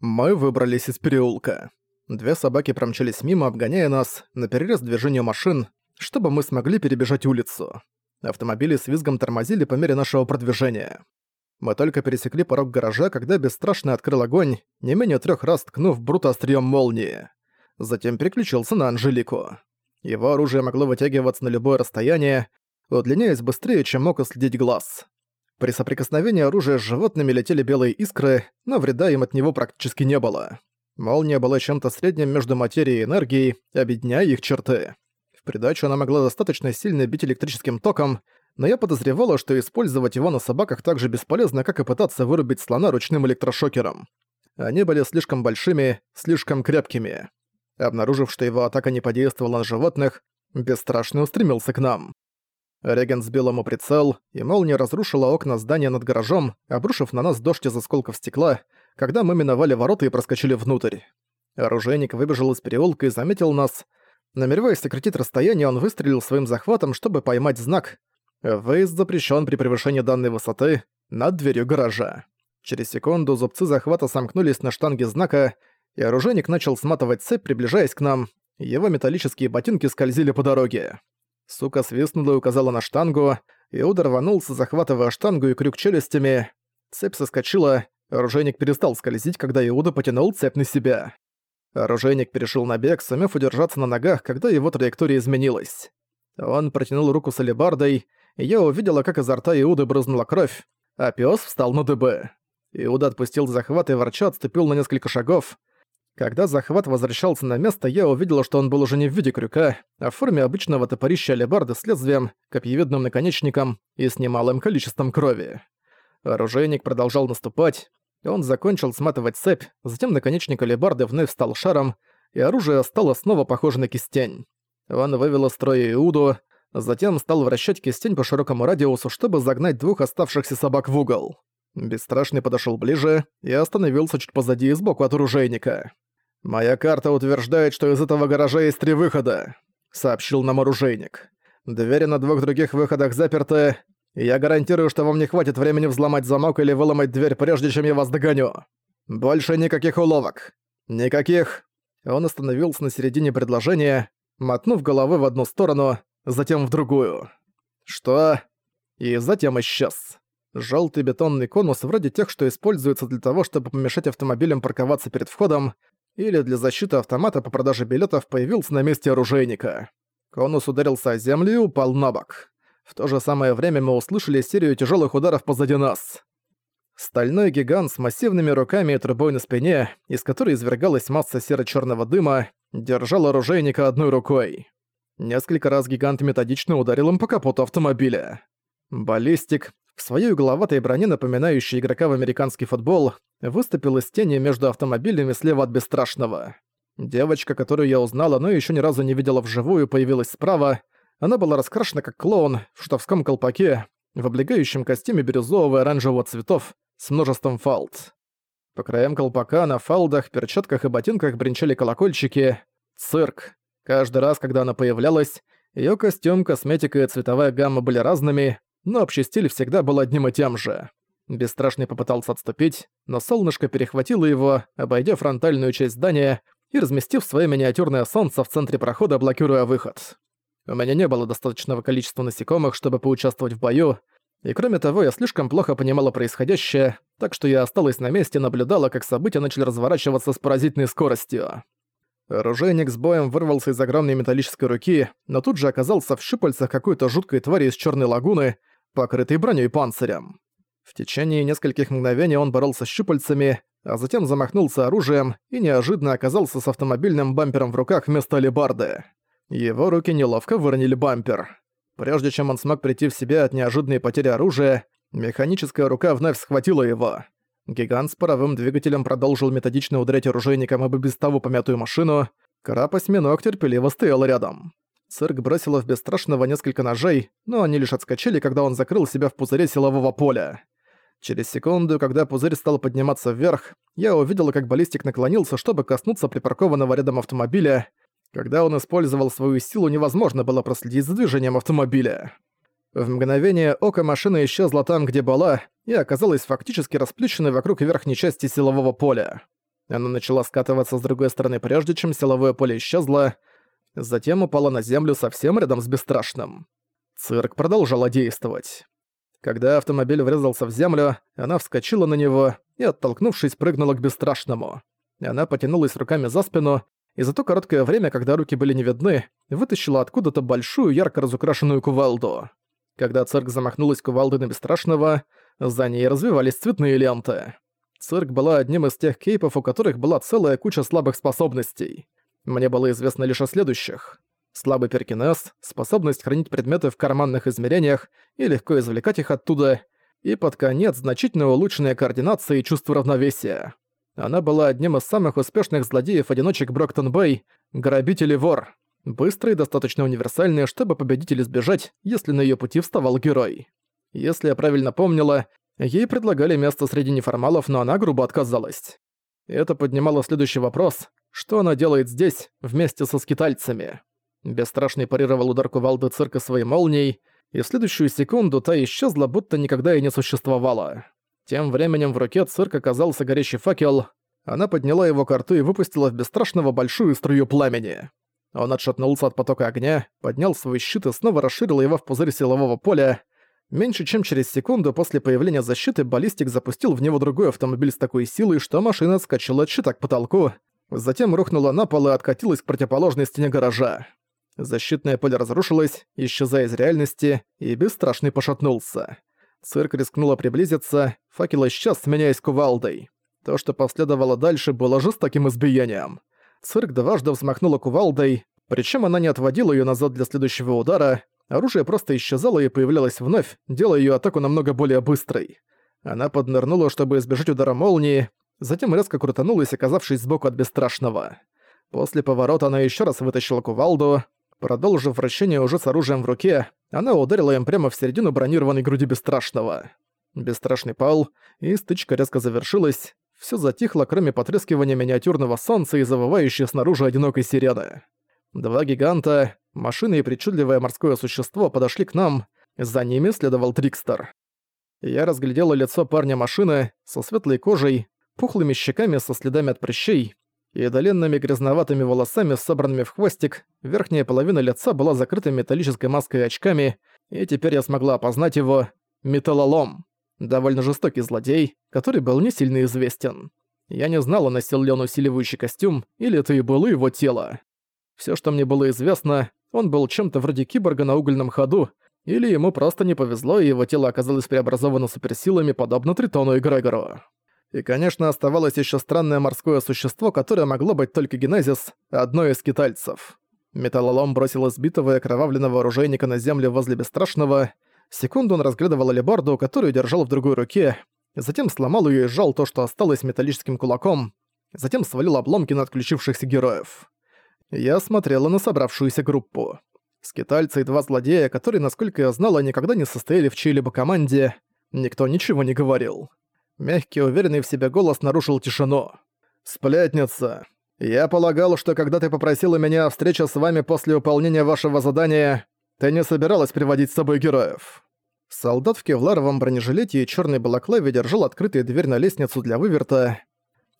Мы выбрались из переулка. Две собаки промчались мимо, обгоняя нас, на перерез движению машин, чтобы мы смогли перебежать улицу. Автомобили с визгом тормозили по мере нашего продвижения. Мы только пересекли порог гаража, когда бесстрашно открыл огонь, не менее трех раз ткнув Брута острием молнии. Затем переключился на Анжелику. Его оружие могло вытягиваться на любое расстояние, удлиняясь быстрее, чем мог уследить глаз. При соприкосновении оружия с животными летели белые искры, но вреда им от него практически не было. Молния была чем-то средним между материей и энергией, объединяя их черты. В придачу она могла достаточно сильно бить электрическим током, но я подозревала, что использовать его на собаках так же бесполезно, как и пытаться вырубить слона ручным электрошокером. Они были слишком большими, слишком крепкими. Обнаружив, что его атака не подействовала на животных, бесстрашно устремился к нам. Реген сбил ему прицел, и молния разрушила окна здания над гаражом, обрушив на нас дождь из осколков стекла, когда мы миновали ворота и проскочили внутрь. Оружейник выбежал из переулка и заметил нас. Намереваясь сократить расстояние, он выстрелил своим захватом, чтобы поймать знак «Выезд запрещен при превышении данной высоты» над дверью гаража. Через секунду зубцы захвата сомкнулись на штанге знака, и оружейник начал сматывать цепь, приближаясь к нам. Его металлические ботинки скользили по дороге. Сука свистнула и указала на штангу, Иуда рванулся, захватывая штангу и крюк челюстями. Цепь соскочила, оружейник перестал скользить, когда Иуда потянул цепь на себя. Оружейник перешел на бег, сумев удержаться на ногах, когда его траектория изменилась. Он протянул руку с алебардой, и я увидела, как изо рта Иуды брызнула кровь, а пес встал на дыбы. Иуда отпустил захват и ворча отступил на несколько шагов. Когда захват возвращался на место, я увидела, что он был уже не в виде крюка, а в форме обычного топорища алебарды с лезвием, копьевидным наконечником и с немалым количеством крови. Оружейник продолжал наступать, он закончил сматывать цепь, затем наконечник алебарды вновь стал шаром, и оружие стало снова похоже на кистень. Он вывел из строя Иуду, затем стал вращать кистень по широкому радиусу, чтобы загнать двух оставшихся собак в угол. Бесстрашный подошел ближе и остановился чуть позади и сбоку от оружейника. «Моя карта утверждает, что из этого гаража есть три выхода», — сообщил нам оружейник. «Двери на двух других выходах заперты, и я гарантирую, что вам не хватит времени взломать замок или выломать дверь, прежде чем я вас догоню. Больше никаких уловок. Никаких...» Он остановился на середине предложения, мотнув головой в одну сторону, затем в другую. «Что?» И затем исчез. Желтый бетонный конус, вроде тех, что используются для того, чтобы помешать автомобилям парковаться перед входом, или для защиты автомата по продаже билетов появился на месте оружейника. Конус ударился о землю и упал на бок. В то же самое время мы услышали серию тяжелых ударов позади нас. Стальной гигант с массивными руками и трубой на спине, из которой извергалась масса серо черного дыма, держал оружейника одной рукой. Несколько раз гигант методично ударил им по капоту автомобиля. Баллистик, в своей угловатой броне, напоминающей игрока в американский футбол, выступил из тени между автомобилями слева от Бесстрашного. Девочка, которую я узнала, но еще ни разу не видела вживую, появилась справа. Она была раскрашена как клоун в штовском колпаке, в облегающем костюме бирюзового и оранжевого цветов с множеством фалд. По краям колпака на фалдах, перчатках и ботинках бренчали колокольчики. Цирк. Каждый раз, когда она появлялась, ее костюм, косметика и цветовая гамма были разными, но общий стиль всегда был одним и тем же. Бесстрашный попытался отступить, но солнышко перехватило его, обойдя фронтальную часть здания и разместив свое миниатюрное солнце в центре прохода, блокируя выход. У меня не было достаточного количества насекомых, чтобы поучаствовать в бою, и кроме того, я слишком плохо понимала происходящее, так что я осталась на месте и наблюдала, как события начали разворачиваться с поразительной скоростью. Оружейник с боем вырвался из огромной металлической руки, но тут же оказался в щупальцах какой-то жуткой твари из черной лагуны, покрытый броней и панцирем. В течение нескольких мгновений он боролся с щупальцами, а затем замахнулся оружием и неожиданно оказался с автомобильным бампером в руках вместо алебарды. Его руки неловко выронили бампер. Прежде чем он смог прийти в себя от неожиданной потери оружия, механическая рука вновь схватила его. Гигант с паровым двигателем продолжил методично ударять оружейником об и без того помятую машину. Краб-осьминог терпеливо стоял рядом. Цирк бросила в бесстрашного несколько ножей, но они лишь отскочили, когда он закрыл себя в пузыре силового поля. Через секунду, когда пузырь стал подниматься вверх, я увидела, как баллистик наклонился, чтобы коснуться припаркованного рядом автомобиля. Когда он использовал свою силу, невозможно было проследить за движением автомобиля. В мгновение ока машина исчезла там, где была, и оказалась фактически расплющенной вокруг верхней части силового поля. Она начала скатываться с другой стороны прежде, чем силовое поле исчезло, затем упала на землю совсем рядом с Бесстрашным. Цирк продолжала действовать. Когда автомобиль врезался в землю, она вскочила на него и, оттолкнувшись, прыгнула к Бесстрашному. Она потянулась руками за спину, и за то короткое время, когда руки были не видны, вытащила откуда-то большую ярко разукрашенную кувалду. Когда цирк замахнулась кувалдой на Бесстрашного, за ней развивались цветные ленты. Цирк была одним из тех кейпов, у которых была целая куча слабых способностей. Мне было известно лишь о следующих. Слабый перкинез, способность хранить предметы в карманных измерениях и легко извлекать их оттуда, и под конец значительно улучшенная координация и чувство равновесия. Она была одним из самых успешных злодеев-одиночек Броктон-Бэй, грабитель и вор. Быстрый и достаточно универсальный, чтобы победить или сбежать, если на её пути вставал герой. Если я правильно помнила, Ей предлагали место среди неформалов, но она грубо отказалась. Это поднимало следующий вопрос, что она делает здесь, вместе со скитальцами. Бесстрашный парировал удар кувалды цирка своей молнией, и в следующую секунду та исчезла, будто никогда и не существовала. Тем временем в руке цирка оказался горящий факел. Она подняла его к рту и выпустила в бесстрашного большую струю пламени. Он отшатнулся от потока огня, поднял свой щит и снова расширил его в пузырь силового поля. Меньше чем через секунду после появления защиты баллистик запустил в него другой автомобиль с такой силой, что машина отскочила от щита к потолку, затем рухнула на пол и откатилась к противоположной стене гаража. Защитное поле разрушилось, исчезая из реальности, и бесстрашный пошатнулся. Цирк рискнула приблизиться, факел исчез, сменяясь кувалдой. То, что последовало дальше, было жестоким избиением. Цирк дважды взмахнула кувалдой, причем она не отводила ее назад для следующего удара, Оружие просто исчезало и появлялось вновь, делая ее атаку намного более быстрой. Она поднырнула, чтобы избежать удара молнии, затем резко крутанулась, оказавшись сбоку от бесстрашного. После поворота она еще раз вытащила кувалду. Продолжив вращение уже с оружием в руке, она ударила им прямо в середину бронированной груди бесстрашного. Бесстрашный пал, и стычка резко завершилась. Все затихло, кроме потрескивания миниатюрного солнца и завывающей снаружи одинокой сирены. Два гиганта, машина и причудливое морское существо подошли к нам, за ними следовал Трикстер. Я разглядела лицо парня машины со светлой кожей, пухлыми щеками со следами от прыщей и доленными грязноватыми волосами, собранными в хвостик, верхняя половина лица была закрыта металлической маской и очками, и теперь я смогла опознать его металлолом. Довольно жестокий злодей, который был не сильно известен. Я не знала, носил ли он усиливающий костюм, или это и было его тело. Все, что мне было известно, он был чем-то вроде киборга на угольном ходу, или ему просто не повезло, и его тело оказалось преобразовано суперсилами, подобно Тритону и Грегору. И, конечно, оставалось еще странное морское существо, которое могло быть только Генезис, одно из китайцев. Металлолом бросил избитого и окровавленного оружейника на землю возле Бесстрашного. Секунду он разглядывал алебарду, которую держал в другой руке, затем сломал ее и сжал то, что осталось металлическим кулаком, затем свалил обломки на отключившихся героев. Я смотрела на собравшуюся группу. Скитальцы и два злодея, которые, насколько я знала, никогда не состояли в чьей-либо команде, никто ничего не говорил. Мягкий, уверенный в себе голос нарушил тишину. «Сплетница, я полагал, что когда ты попросила меня о встрече с вами после выполнения вашего задания, ты не собиралась приводить с собой героев». Солдат в кевларовом бронежилете и черной балаклаве держал открытую дверь на лестницу для выверта.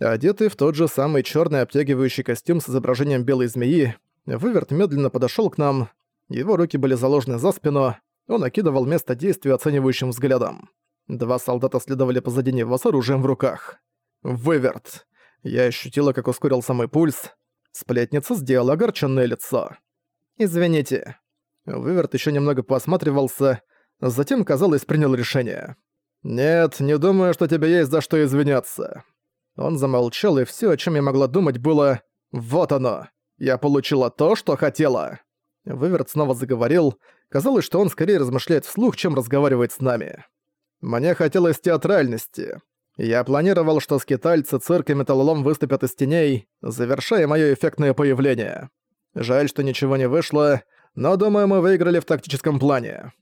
Одетый в тот же самый черный обтягивающий костюм с изображением белой змеи, Выверт медленно подошел к нам. Его руки были заложены за спину, он окидывал место действия оценивающим взглядом. Два солдата следовали позади него с оружием в руках. Выверт. Я ощутила, как ускорился мой пульс. Сплетница сделала огорченное лицо. «Извините». Выверт еще немного посматривался, затем, казалось, принял решение. «Нет, не думаю, что тебе есть за что извиняться. Он замолчал, и все, о чем я могла думать, было «Вот оно! Я получила то, что хотела!» Выверт снова заговорил. Казалось, что он скорее размышляет вслух, чем разговаривает с нами. «Мне хотелось театральности. Я планировал, что скитальцы, цирк и металлолом выступят из теней, завершая моё эффектное появление. Жаль, что ничего не вышло, но, думаю, мы выиграли в тактическом плане».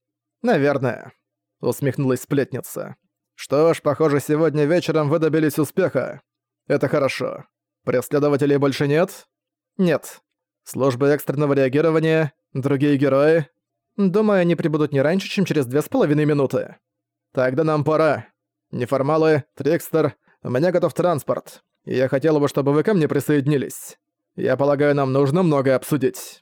«Наверное», — усмехнулась сплетница. Что ж, похоже, сегодня вечером вы добились успеха. Это хорошо. Преследователей больше нет? Нет. Служба экстренного реагирования, другие герои. Думаю, они прибудут не раньше, чем через две с половиной минуты. Тогда нам пора. Неформалы, Трикстер, у меня готов транспорт. я хотела бы, чтобы вы ко мне присоединились. Я полагаю, нам нужно многое обсудить».